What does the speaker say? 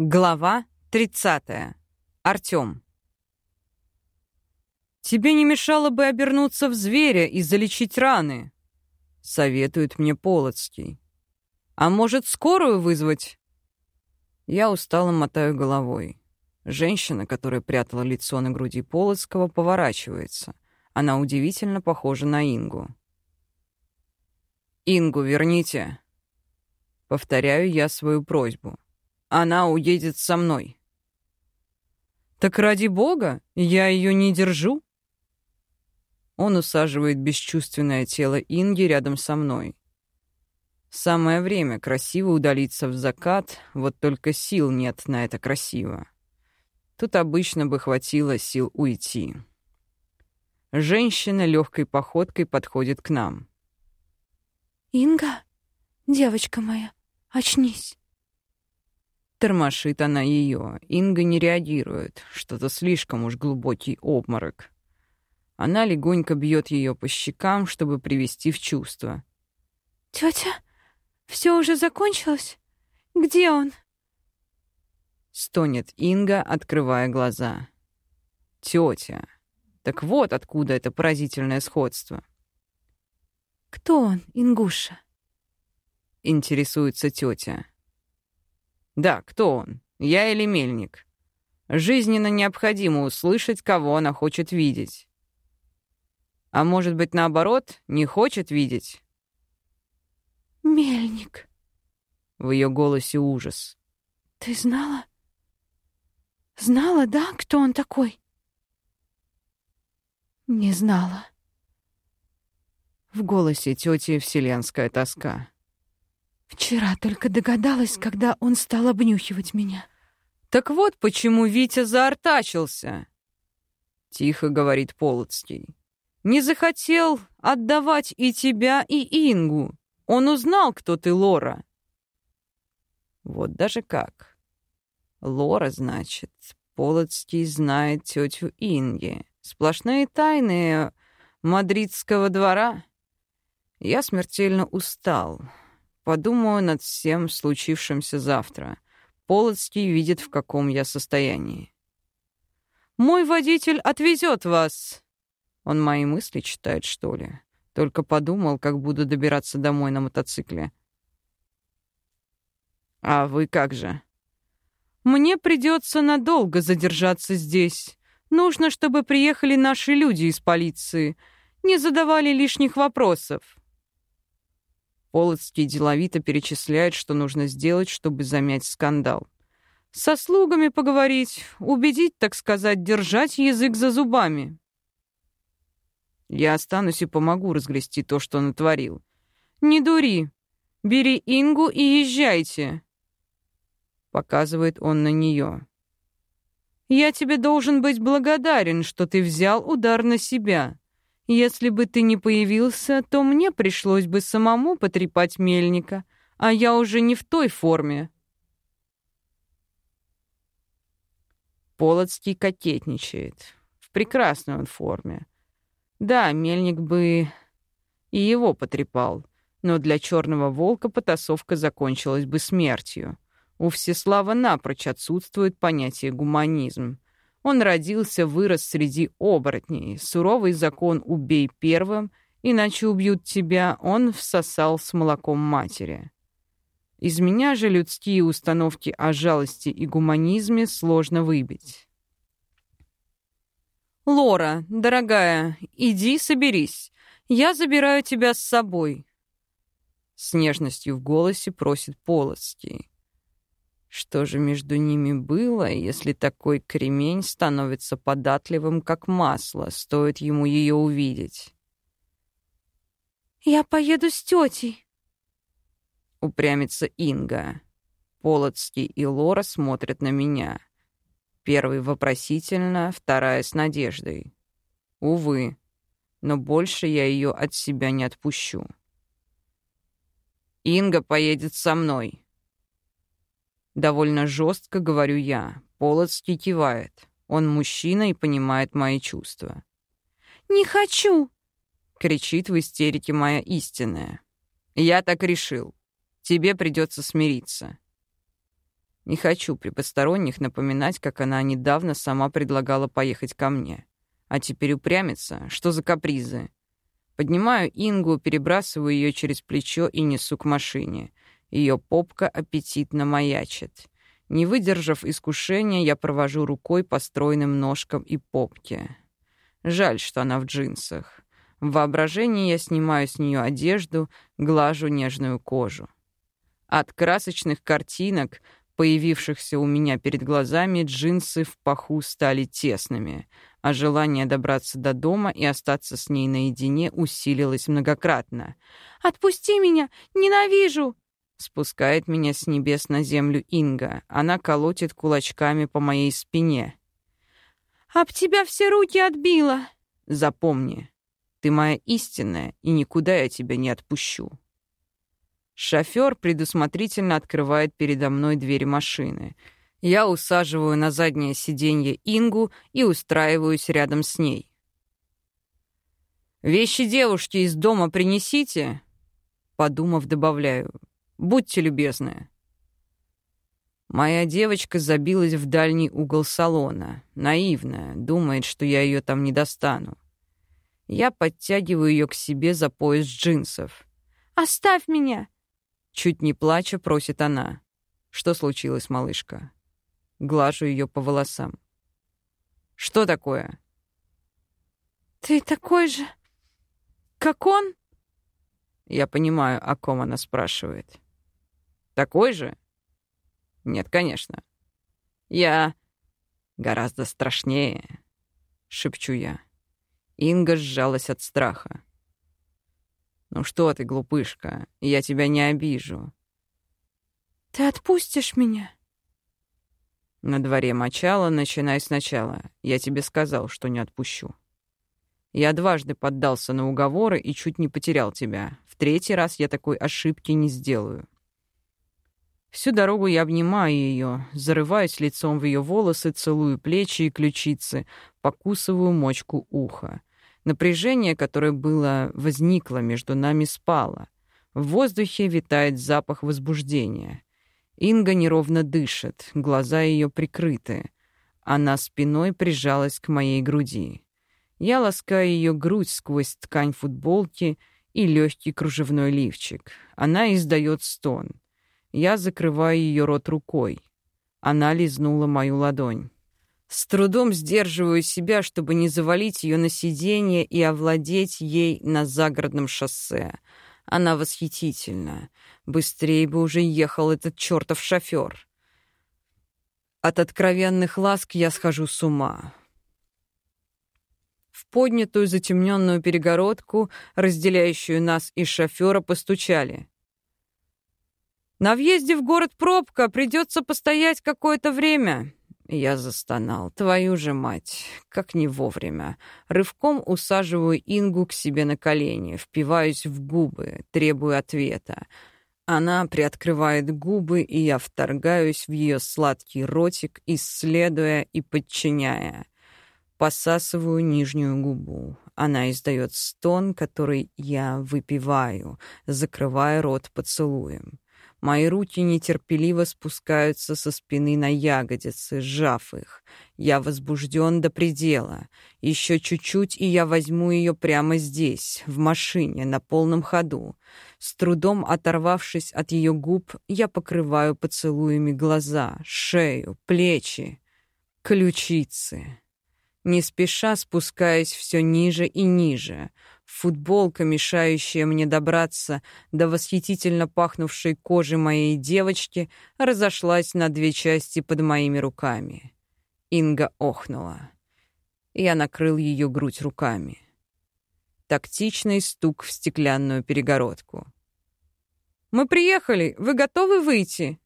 Глава 30. Артём. «Тебе не мешало бы обернуться в зверя и залечить раны», — советует мне Полоцкий. «А может, скорую вызвать?» Я устало мотаю головой. Женщина, которая прятала лицо на груди Полоцкого, поворачивается. Она удивительно похожа на Ингу. «Ингу верните!» Повторяю я свою просьбу. Она уедет со мной. Так ради бога, я ее не держу. Он усаживает бесчувственное тело Инги рядом со мной. Самое время красиво удалиться в закат, вот только сил нет на это красиво. Тут обычно бы хватило сил уйти. Женщина легкой походкой подходит к нам. «Инга, девочка моя, очнись». Тормошит она ее. Инга не реагирует. Что-то слишком уж глубокий обморок. Она легонько бьет ее по щекам, чтобы привести в чувство. Тетя, все уже закончилось? Где он? Стонет Инга, открывая глаза. Тетя. Так вот откуда это поразительное сходство. Кто он, Ингуша? Интересуется тетя. Да, кто он? Я или мельник? Жизненно необходимо услышать, кого она хочет видеть. А может быть, наоборот, не хочет видеть? Мельник. В ее голосе ужас. Ты знала? Знала, да, кто он такой? Не знала. В голосе тети вселенская тоска. Вчера только догадалась, когда он стал обнюхивать меня. Так вот почему Витя заортачился. Тихо говорит Полоцкий. Не захотел отдавать и тебя, и Ингу. Он узнал, кто ты, Лора. Вот даже как. Лора, значит. Полоцкий знает тетю Инги. Сплошные тайны мадридского двора. Я смертельно устал. Подумаю над всем случившимся завтра. Полоцкий видит, в каком я состоянии. «Мой водитель отвезет вас!» Он мои мысли читает, что ли? Только подумал, как буду добираться домой на мотоцикле. «А вы как же?» «Мне придется надолго задержаться здесь. Нужно, чтобы приехали наши люди из полиции. Не задавали лишних вопросов. Полоцкий деловито перечисляет, что нужно сделать, чтобы замять скандал. Со слугами поговорить, убедить, так сказать, держать язык за зубами. Я останусь и помогу разгрести то, что натворил. Не дури. Бери Ингу и езжайте. Показывает он на нее. Я тебе должен быть благодарен, что ты взял удар на себя. Если бы ты не появился, то мне пришлось бы самому потрепать мельника, а я уже не в той форме. Полоцкий кокетничает. В прекрасной он форме. Да, мельник бы и его потрепал, но для черного волка потасовка закончилась бы смертью. У Всеслава напрочь отсутствует понятие гуманизм. Он родился, вырос среди оборотней. Суровый закон «убей первым», иначе убьют тебя, он всосал с молоком матери. Из меня же людские установки о жалости и гуманизме сложно выбить. «Лора, дорогая, иди соберись. Я забираю тебя с собой», — с нежностью в голосе просит Полоцкий. Что же между ними было, если такой кремень становится податливым, как масло, стоит ему ее увидеть? «Я поеду с тетей», — упрямится Инга. Полоцкий и Лора смотрят на меня. Первый вопросительно, вторая с надеждой. Увы, но больше я ее от себя не отпущу. «Инга поедет со мной», Довольно жестко говорю я. Полоцкий кивает. Он мужчина и понимает мои чувства. «Не хочу!» — кричит в истерике моя истинная. «Я так решил. Тебе придется смириться». Не хочу при посторонних напоминать, как она недавно сама предлагала поехать ко мне. А теперь упрямится. Что за капризы? Поднимаю Ингу, перебрасываю ее через плечо и несу к машине. Ее попка аппетитно маячит. Не выдержав искушения, я провожу рукой по стройным ножкам и попке. Жаль, что она в джинсах. В воображении я снимаю с нее одежду, глажу нежную кожу. От красочных картинок, появившихся у меня перед глазами, джинсы в паху стали тесными, а желание добраться до дома и остаться с ней наедине усилилось многократно. «Отпусти меня! Ненавижу!» Спускает меня с небес на землю Инга. Она колотит кулачками по моей спине. «Об тебя все руки отбила!» «Запомни, ты моя истинная, и никуда я тебя не отпущу». Шофер предусмотрительно открывает передо мной дверь машины. Я усаживаю на заднее сиденье Ингу и устраиваюсь рядом с ней. «Вещи девушки из дома принесите?» Подумав, добавляю. «Будьте любезны». Моя девочка забилась в дальний угол салона. Наивная, думает, что я ее там не достану. Я подтягиваю ее к себе за пояс джинсов. «Оставь меня!» Чуть не плача, просит она. Что случилось, малышка? Глажу ее по волосам. Что такое? Ты такой же, как он? Я понимаю, о ком она спрашивает. Такой же? Нет, конечно. Я гораздо страшнее, шепчу я. Инга сжалась от страха. «Ну что ты, глупышка, я тебя не обижу». «Ты отпустишь меня?» «На дворе мочало, начинай сначала. Я тебе сказал, что не отпущу. Я дважды поддался на уговоры и чуть не потерял тебя. В третий раз я такой ошибки не сделаю». Всю дорогу я обнимаю ее, зарываюсь лицом в ее волосы, целую плечи и ключицы, покусываю мочку уха. Напряжение, которое было возникло между нами, спало. В воздухе витает запах возбуждения. Инга неровно дышит, глаза ее прикрыты. Она спиной прижалась к моей груди. Я ласкаю ее грудь сквозь ткань футболки и легкий кружевной лифчик. Она издает стон. Я закрываю ее рот рукой. Она лизнула мою ладонь. С трудом сдерживаю себя, чтобы не завалить ее на сиденье и овладеть ей на загородном шоссе. Она восхитительна. Быстрее бы уже ехал этот чертов шофер. От откровенных ласк я схожу с ума. В поднятую затемненную перегородку, разделяющую нас и шофера, постучали. «На въезде в город пробка, придется постоять какое-то время», я застонал. Твою же мать, как не вовремя. Рывком усаживаю Ингу к себе на колени, впиваюсь в губы, требую ответа. Она приоткрывает губы, и я вторгаюсь в ее сладкий ротик, исследуя и подчиняя. Посасываю нижнюю губу. Она издает стон, который я выпиваю, закрывая рот поцелуем. Мои руки нетерпеливо спускаются со спины на ягодицы, сжав их. Я возбужден до предела. Еще чуть-чуть, и я возьму ее прямо здесь, в машине, на полном ходу. С трудом оторвавшись от ее губ, я покрываю поцелуями глаза, шею, плечи, ключицы. Не спеша спускаясь все ниже и ниже — Футболка, мешающая мне добраться до восхитительно пахнувшей кожи моей девочки, разошлась на две части под моими руками. Инга охнула. Я накрыл ее грудь руками. Тактичный стук в стеклянную перегородку. «Мы приехали! Вы готовы выйти?»